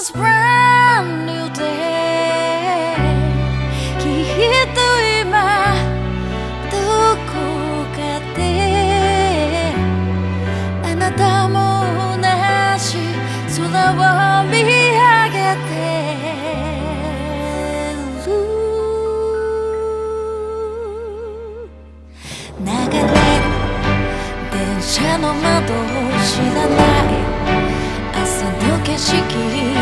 was brand new day. きっと今どこかであなたも同じ空を見上げて。る流れる電車の窓を知らない。朝の景色。